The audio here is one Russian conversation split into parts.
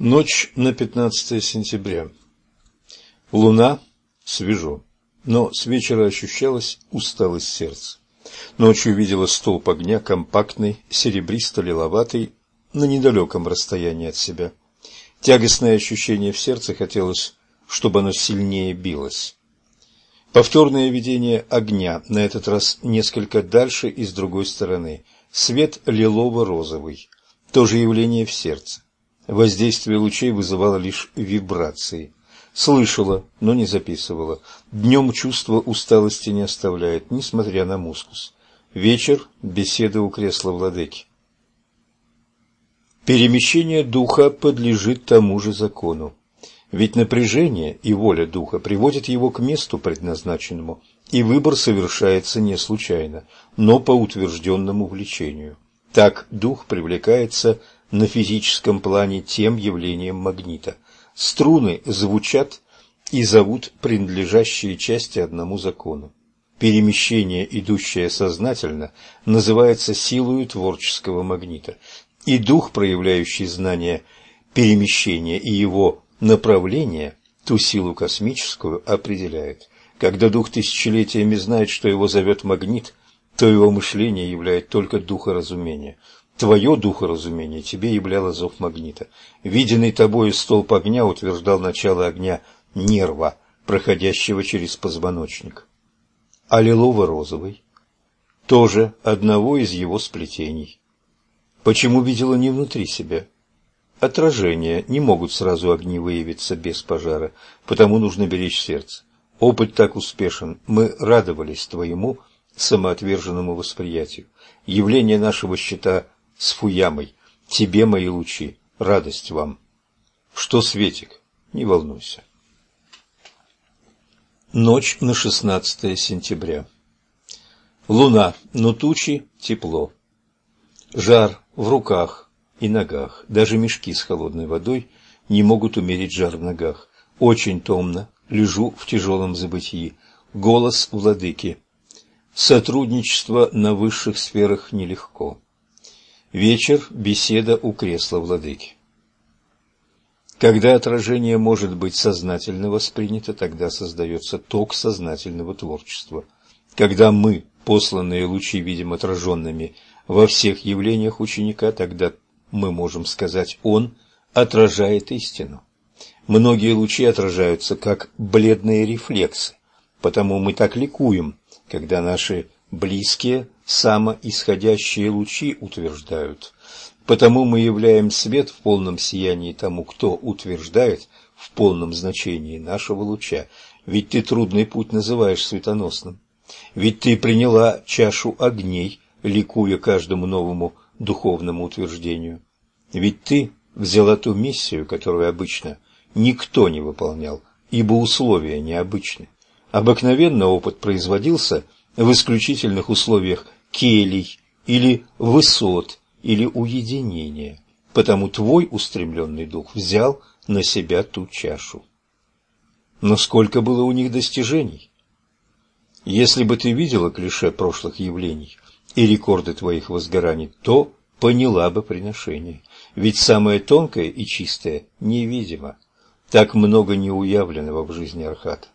Ночь на 15 сентября. Луна свежо, но с вечера ощущалась усталость сердца. Ночью видела столб огня, компактный, серебристо-лиловатый, на недалеком расстоянии от себя. Тягостное ощущение в сердце хотелось, чтобы оно сильнее билось. Повторное видение огня, на этот раз несколько дальше и с другой стороны. Свет лилово-розовый. То же явление в сердце. Воздействие лучей вызывало лишь вибрации. Слышала, но не записывала. Днем чувство усталости не оставляет, несмотря на мускус. Вечер – беседа у кресла владыки. Перемещение духа подлежит тому же закону. Ведь напряжение и воля духа приводят его к месту предназначенному, и выбор совершается не случайно, но по утвержденному влечению. Так дух привлекается на физическом плане тем явлением магнита. Струны звучат и зовут принадлежащие части одному закону. Перемещение, идущее сознательно, называется силою творческого магнита, и дух, проявляющий знание перемещения и его направления, ту силу космическую определяет. Когда дух тысячелетиями знает, что его зовет магнит, то его мышление являет только духоразумение – Твое духоразумение тебе являло зов магнита. Виденный тобою столб огня утверждал начало огня нерва, проходящего через позвоночник. А лилово-розовый – тоже одного из его сплетений. Почему видела не внутри себя? Отражения не могут сразу огни выявиться без пожара, потому нужно беречь сердце. Опыт так успешен, мы радовались твоему самоотверженному восприятию. Явление нашего щита с Фуямой. Тебе мои лучи, радость вам. Что, Светик, не волнуйся. Ночь на 16 сентября. Луна, но тучи, тепло. Жар в руках и ногах. Даже мешки с холодной водой не могут умерить жар в ногах. Очень томно, лежу в тяжелом забытии. Голос владыки. Сотрудничество на высших сферах нелегко. Вечер – беседа у кресла владыки. Когда отражение может быть сознательно воспринято, тогда создается ток сознательного творчества. Когда мы, посланные лучи, видим отраженными во всех явлениях ученика, тогда мы можем сказать «он отражает истину». Многие лучи отражаются как бледные рефлексы, потому мы так ликуем, когда наши близкие самоисходящие лучи утверждают. Потому мы являем свет в полном сиянии тому, кто утверждает в полном значении нашего луча. Ведь ты трудный путь называешь светоносным. Ведь ты приняла чашу огней, ликуя каждому новому духовному утверждению. Ведь ты взяла ту миссию, которую обычно никто не выполнял, ибо условия необычны. Обыкновенно опыт производился в исключительных условиях келий или высот или уединения, потому твой устремленный дух взял на себя ту чашу. Но сколько было у них достижений? Если бы ты видела клише прошлых явлений и рекорды твоих возгораний, то поняла бы приношение. Ведь самое тонкое и чистое невидимо. Так много неуявленного в жизни Архата.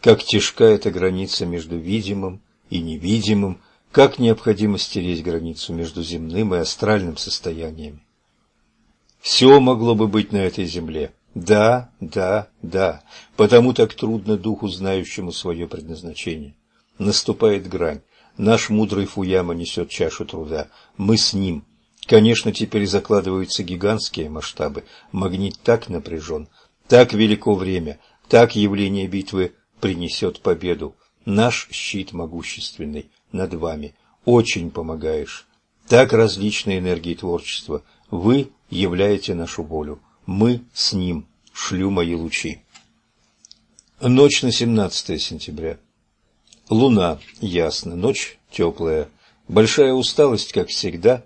Как тяжка эта граница между видимым и невидимым, как необходимо стереть границу между земным и астральным состояниями. Все могло бы быть на этой земле. Да, да, да. Потому так трудно духу, знающему свое предназначение. Наступает грань. Наш мудрый Фуяма несет чашу труда. Мы с ним. Конечно, теперь закладываются гигантские масштабы. Магнит так напряжен, так велико время, так явление битвы принесет победу. Наш щит могущественный над вами. Очень помогаешь. Так различные энергии творчества. Вы являете нашу волю. Мы с ним. Шлю мои лучи. Ночь на 17 сентября. Луна ясно, ночь теплая. Большая усталость, как всегда.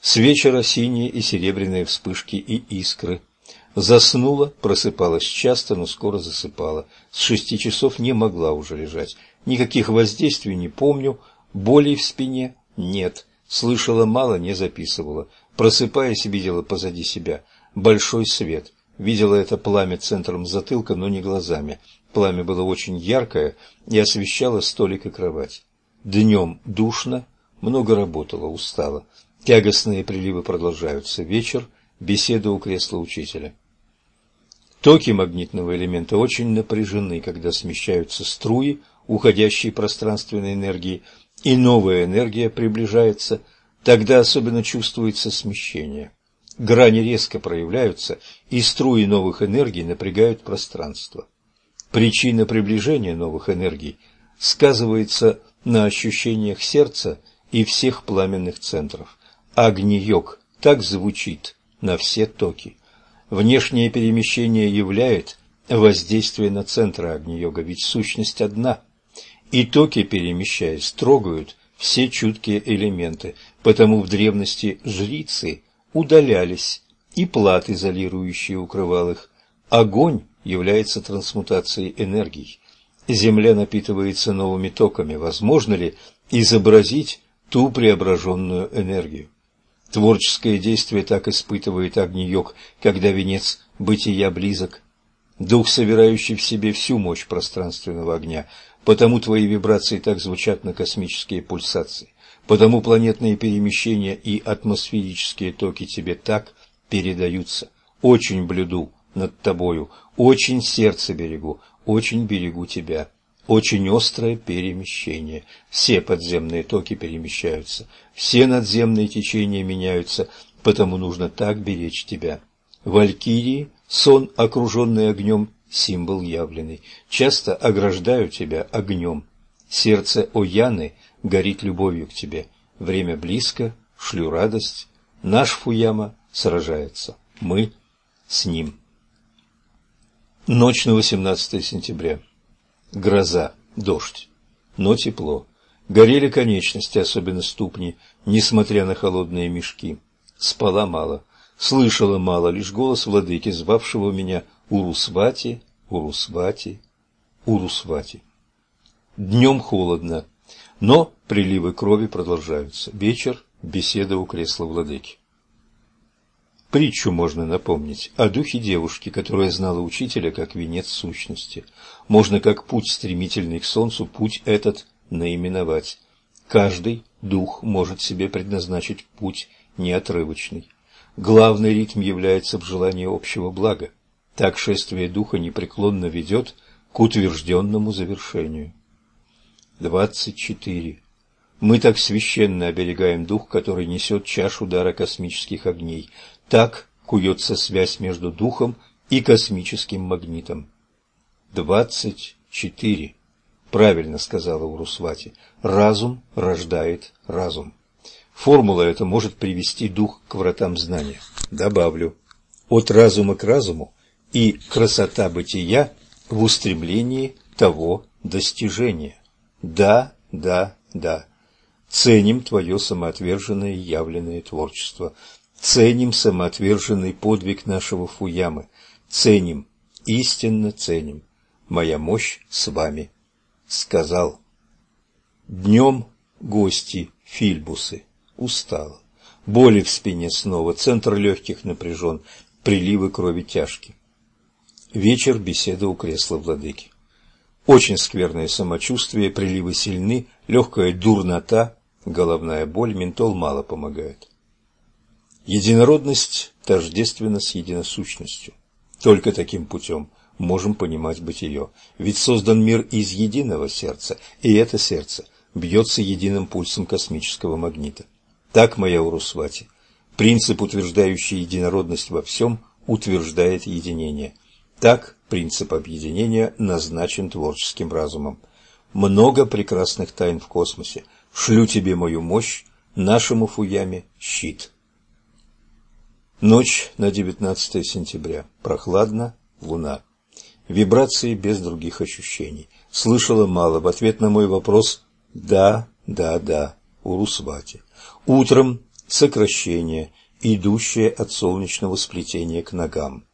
С вечера синие и серебряные вспышки и искры. Заснула, просыпалась часто, но скоро засыпала. С шести часов не могла уже лежать. Никаких воздействий не помню, болей в спине нет. Слышала мало, не записывала. Просыпаясь, видела позади себя большой свет. Видела это пламя центром затылка, но не глазами. Пламя было очень яркое и освещало столик и кровать. Днем душно, много работала, устала. Тягостные приливы продолжаются. Вечер, беседа у кресла учителя. Токи магнитного элемента очень напряжены, когда смещаются струи уходящей пространственной энергии, и новая энергия приближается, тогда особенно чувствуется смещение. Грани резко проявляются, и струи новых энергий напрягают пространство. Причина приближения новых энергий сказывается на ощущениях сердца и всех пламенных центров. Агни-йог так звучит на все токи. Внешнее перемещение являет воздействие на центры Агни-йога, ведь сущность одна. И токи, перемещаясь, трогают все чуткие элементы, потому в древности жрицы удалялись, и плат изолирующий укрывал их. Огонь является трансмутацией энергий. Земля напитывается новыми токами. Возможно ли изобразить ту преображенную энергию? Творческое действие так испытывает Агни-йог, когда венец бытия близок. Дух, собирающий в себе всю мощь пространственного огня, потому твои вибрации так звучат на космические пульсации, потому планетные перемещения и атмосферические токи тебе так передаются. Очень блюду над тобою, очень сердце берегу, очень берегу тебя. Очень острое перемещение. Все подземные токи перемещаются, все надземные течения меняются, потому нужно так беречь тебя. Валькирии, сон, окруженный огнем, символ явленный, часто ограждают тебя огнем. Сердце Ояны горит любовью к тебе. Время близко, шлю радость. Наш Фуяма сражается. Мы с ним. Ночь на 18 сентября. Гроза, дождь, но тепло. Горели конечности, особенно ступни, несмотря на холодные мешки. Спала мало, слышала мало, лишь голос владыки, звавшего меня Урусвати, Урусвати, Урусвати. Днем холодно, но приливы крови продолжаются. Вечер, беседа у кресла владыки. Притчу можно напомнить о духе девушки, которая знала учителя как венец сущности. Можно как путь стремительный к солнцу, путь этот наименовать. Каждый дух может себе предназначить путь неотрывочный. Главный ритм является в желании общего блага. Так шествие духа непреклонно ведет к утвержденному завершению. 24. Мы так священно оберегаем дух, который несет чашу дара космических огней, так куется связь между духом и космическим магнитом. Двадцать четыре. Правильно сказала Урусвати. Разум рождает разум. Формула эта может привести дух к вратам знания. Добавлю. От разума к разуму и красота бытия в устремлении того достижения. Да, да, да. Ценим твое самоотверженное явленное творчество. Ценим самоотверженный подвиг нашего Фуямы. Ценим, истинно ценим. Моя мощь с вами. Сказал. Днем гости, фильбусы. Устала. Боли в спине снова, центр легких напряжен, приливы крови тяжки. Вечер беседа у кресла владыки. Очень скверное самочувствие, приливы сильны, легкая дурнота, головная боль, ментол мало помогает. Единородность тождественна с единосущностью. Только таким путем можем понимать бытие. Ведь создан мир из единого сердца, и это сердце бьется единым пульсом космического магнита. Так, моя Урусвати, принцип, утверждающий единородность во всем, утверждает единение. Так принцип объединения назначен творческим разумом. Много прекрасных тайн в космосе. Шлю тебе мою мощь, нашему Фуяме щит. Ночь на 19 сентября. Прохладно, луна. Вибрации без других ощущений. Слышала мало. В ответ на мой вопрос «да, да, да» Урусвати. Утром сокращение, идущее от солнечного сплетения к ногам.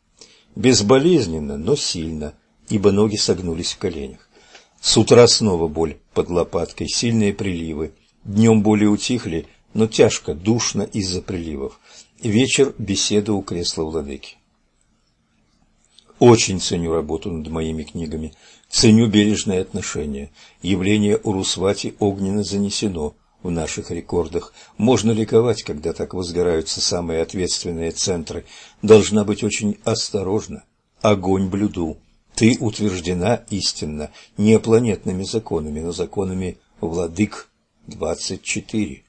Безболезненно, но сильно, ибо ноги согнулись в коленях. С утра снова боль под лопаткой, сильные приливы. Днем боли утихли, но тяжко, душно из-за приливов. Вечер беседы у кресла владыки. Очень ценю работу над моими книгами, ценю бережное отношение. Явление Урусвати огненно занесено в наших рекордах. Можно ликовать, когда так возгораются самые ответственные центры. Должна быть очень осторожна. Огонь блюду. Ты утверждена истинно, не планетными законами, но законами владык 24.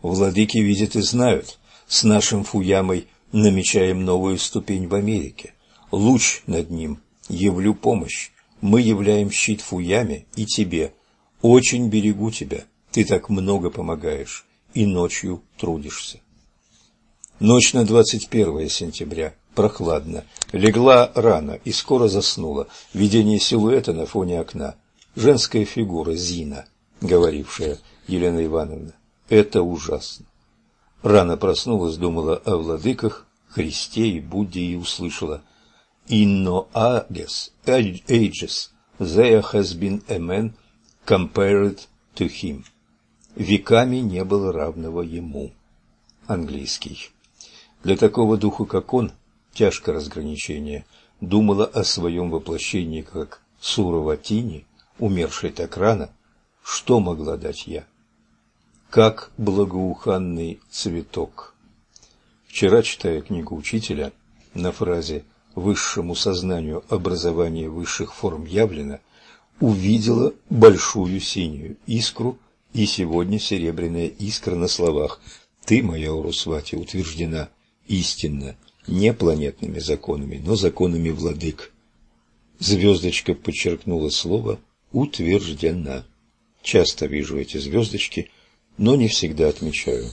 Владыки видят и знают. С нашим Фуямой намечаем новую ступень в Америке. Луч над ним. Явлю помощь. Мы являем щит Фуяме и тебе. Очень берегу тебя. Ты так много помогаешь. И ночью трудишься. Ночь на 21 сентября. Прохладно. Легла рано и скоро заснула. Видение силуэта на фоне окна. Женская фигура Зина, говорившая Елена Ивановна. Это ужасно. Рано проснулась, думала о владыках, Христе и Будде и услышала «In no ages, ages there has been a man compared to him». Веками не было равного ему. Английский. Для такого духа, как он, тяжко разграничение, думала о своем воплощении как Сураватини, умершей так рано, что могла дать я? как благоуханный цветок. Вчера, читая книгу учителя, на фразе «высшему сознанию образование высших форм явлено», увидела большую синюю искру и сегодня серебряная искра на словах «Ты, моя Урусвати, утверждена истинно, не планетными законами, но законами владык». Звездочка подчеркнула слово «утверждена». Часто вижу эти звездочки – но не всегда отмечаю.